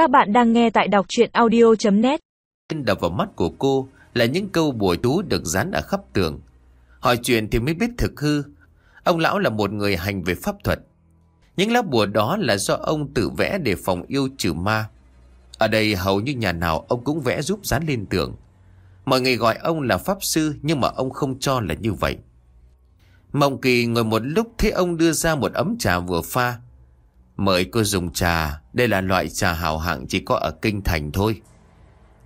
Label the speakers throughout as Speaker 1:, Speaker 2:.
Speaker 1: Các bạn đang nghe tại đọc chuyện audio.net
Speaker 2: Đập vào mắt của cô là những câu bùa chú được dán ở khắp tường. Hỏi chuyện thì mới biết thực hư. Ông lão là một người hành về pháp thuật. Những lá bùa đó là do ông tự vẽ để phòng yêu trừ ma. Ở đây hầu như nhà nào ông cũng vẽ giúp dán lên tường. Mọi người gọi ông là pháp sư, nhưng mà ông không cho là như vậy. Mộng kỳ ngồi một lúc thấy ông đưa ra một ấm trà vừa pha. Mời cô dùng trà, đây là loại trà hào hạng chỉ có ở kinh thành thôi.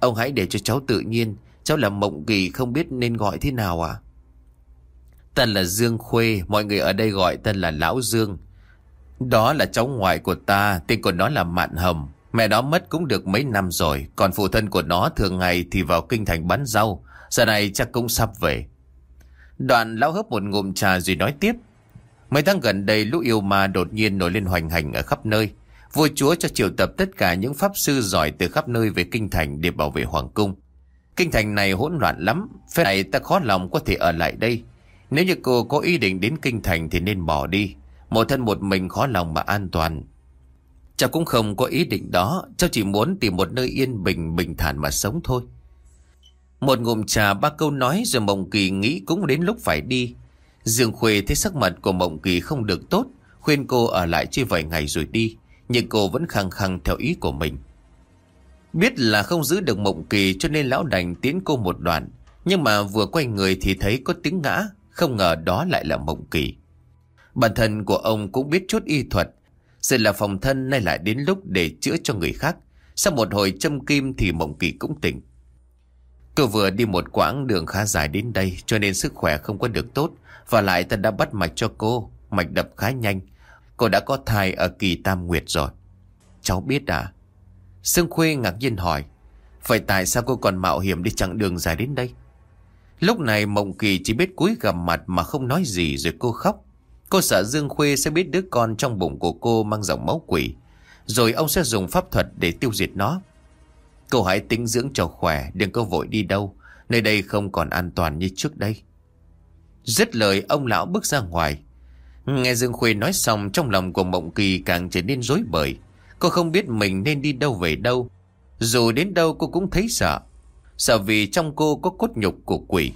Speaker 2: Ông hãy để cho cháu tự nhiên, cháu là mộng kỳ không biết nên gọi thế nào à? Tên là Dương Khuê, mọi người ở đây gọi tên là Lão Dương. Đó là cháu ngoại của ta, tên của nó là Mạn Hầm. Mẹ nó mất cũng được mấy năm rồi, còn phụ thân của nó thường ngày thì vào kinh thành bán rau, giờ này chắc cũng sắp về. Đoạn lão hớp một ngụm trà rồi nói tiếp. Mấy tháng gần đây lũ yêu ma đột nhiên nổi lên hoành hành ở khắp nơi. Vua chúa cho triệu tập tất cả những pháp sư giỏi từ khắp nơi về kinh thành để bảo vệ hoàng cung. Kinh thành này hỗn loạn lắm, phép này ta khó lòng có thể ở lại đây. Nếu như cô có ý định đến kinh thành thì nên bỏ đi. Một thân một mình khó lòng mà an toàn. Cháu cũng không có ý định đó, cháu chỉ muốn tìm một nơi yên bình, bình thản mà sống thôi. Một ngụm trà ba câu nói rồi Mộng Kỳ nghĩ cũng đến lúc phải đi. Dương Khuê thấy sắc mặt của Mộng Kỳ không được tốt, khuyên cô ở lại chơi vài ngày rồi đi. Nhưng cô vẫn khăng khăng theo ý của mình. Biết là không giữ được Mộng Kỳ cho nên lão đành tiến cô một đoạn. Nhưng mà vừa quay người thì thấy có tiếng ngã, không ngờ đó lại là Mộng Kỳ. Bản thân của ông cũng biết chút y thuật, rồi là phòng thân nay lại đến lúc để chữa cho người khác. Sau một hồi châm kim thì Mộng Kỳ cũng tỉnh. Cô vừa đi một quãng đường khá dài đến đây cho nên sức khỏe không có được tốt. Và lại ta đã bắt mạch cho cô, mạch đập khá nhanh. Cô đã có thai ở kỳ tam nguyệt rồi. Cháu biết à? Sương Khuê ngạc nhiên hỏi. Vậy tại sao cô còn mạo hiểm đi chặng đường dài đến đây? Lúc này Mộng Kỳ chỉ biết cúi gặp mặt mà không nói gì rồi cô khóc. Cô sợ Dương Khuê sẽ biết đứa con trong bụng của cô mang dòng máu quỷ. Rồi ông sẽ dùng pháp thuật để tiêu diệt nó. Cô hãy tính dưỡng cho khỏe, đừng có vội đi đâu. Nơi đây không còn an toàn như trước đây. Dứt lời ông lão bước ra ngoài. Nghe Dương Khuê nói xong trong lòng của Mộng Kỳ càng trở nên rối bời. Cô không biết mình nên đi đâu về đâu. Dù đến đâu cô cũng thấy sợ. Sợ vì trong cô có cốt nhục của quỷ.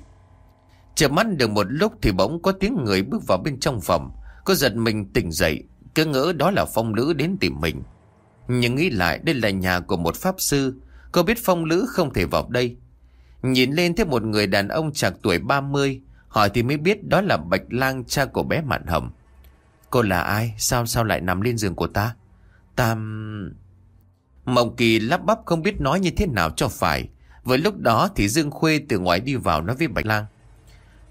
Speaker 2: Chờ mắt được một lúc thì bỗng có tiếng người bước vào bên trong phòng. Cô giật mình tỉnh dậy, cứ ngỡ đó là phong lữ đến tìm mình. Nhưng nghĩ lại đây là nhà của một pháp sư. Cô biết phong lữ không thể vào đây. Nhìn lên thấy một người đàn ông chạc tuổi 30, hỏi thì mới biết đó là Bạch Lang cha của bé Mạn Hầm. Cô là ai? Sao sao lại nằm lên giường của ta? Tam... Mộng Kỳ lắp bắp không biết nói như thế nào cho phải. Với lúc đó thì Dương Khuê từ ngoài đi vào nói với Bạch Lang.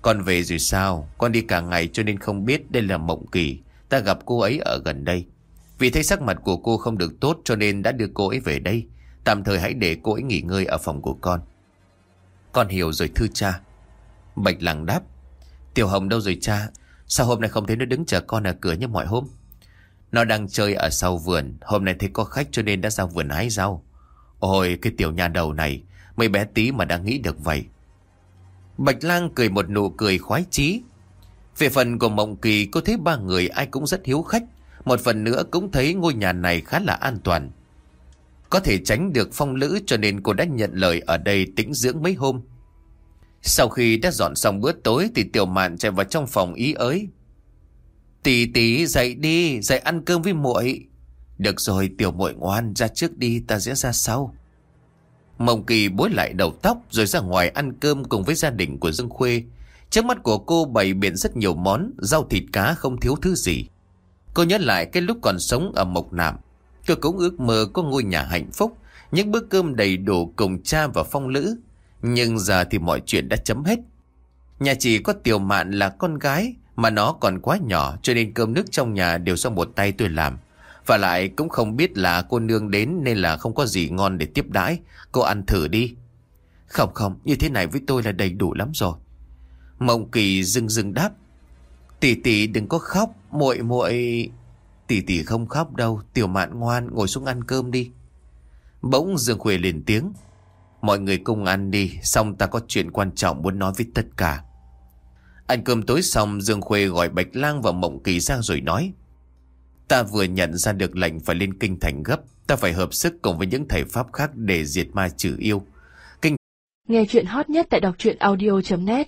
Speaker 2: Con về rồi sao? Con đi cả ngày cho nên không biết đây là Mộng Kỳ. Ta gặp cô ấy ở gần đây. Vì thấy sắc mặt của cô không được tốt cho nên đã đưa cô ấy về đây. Tạm thời hãy để cô ấy nghỉ ngơi ở phòng của con. Con hiểu rồi thưa cha. Bạch lặng đáp. Tiểu Hồng đâu rồi cha? Sao hôm nay không thấy nó đứng chờ con ở cửa như mọi hôm? Nó đang chơi ở sau vườn. Hôm nay thấy có khách cho nên đã ra vườn hái rau. Ôi, cái tiểu nhà đầu này. Mấy bé tí mà đã nghĩ được vậy. Bạch lang cười một nụ cười khoái chí. Về phần của Mộng Kỳ, cô thấy ba người ai cũng rất hiếu khách. Một phần nữa cũng thấy ngôi nhà này khá là an toàn. Có thể tránh được phong lữ cho nên cô đã nhận lời ở đây tĩnh dưỡng mấy hôm. Sau khi đã dọn xong bữa tối thì tiểu mạn chạy vào trong phòng ý ới. Tỷ tỷ dậy đi, dậy ăn cơm với muội. Được rồi tiểu muội ngoan, ra trước đi ta sẽ ra sau. Mộng kỳ bối lại đầu tóc rồi ra ngoài ăn cơm cùng với gia đình của Dương Khuê. Trước mắt của cô bày biện rất nhiều món, rau thịt cá không thiếu thứ gì. Cô nhớ lại cái lúc còn sống ở Mộc Nạm. Tôi cũng ước mơ có ngôi nhà hạnh phúc, những bữa cơm đầy đủ cùng cha và phong lữ. Nhưng giờ thì mọi chuyện đã chấm hết. Nhà chỉ có tiểu mạn là con gái, mà nó còn quá nhỏ cho nên cơm nước trong nhà đều do một tay tôi làm. Và lại cũng không biết là cô nương đến nên là không có gì ngon để tiếp đãi. Cô ăn thử đi. Không không, như thế này với tôi là đầy đủ lắm rồi. Mộng kỳ dưng dưng đáp. Tỷ tỷ đừng có khóc, muội muội Tỷ tỷ không khóc đâu, tiểu mạn ngoan ngồi xuống ăn cơm đi. Bỗng Dương Khuê lên tiếng. Mọi người cùng ăn đi, xong ta có chuyện quan trọng muốn nói với tất cả. Ăn cơm tối xong Dương Khuê gọi Bạch Lang và Mộng Kỳ ra rồi nói. Ta vừa nhận ra được lệnh phải lên kinh thành gấp Ta phải hợp sức cùng với những thầy pháp khác để diệt ma trừ yêu kinh
Speaker 3: Nghe chuyện hot nhất tại đọc truyện audio.net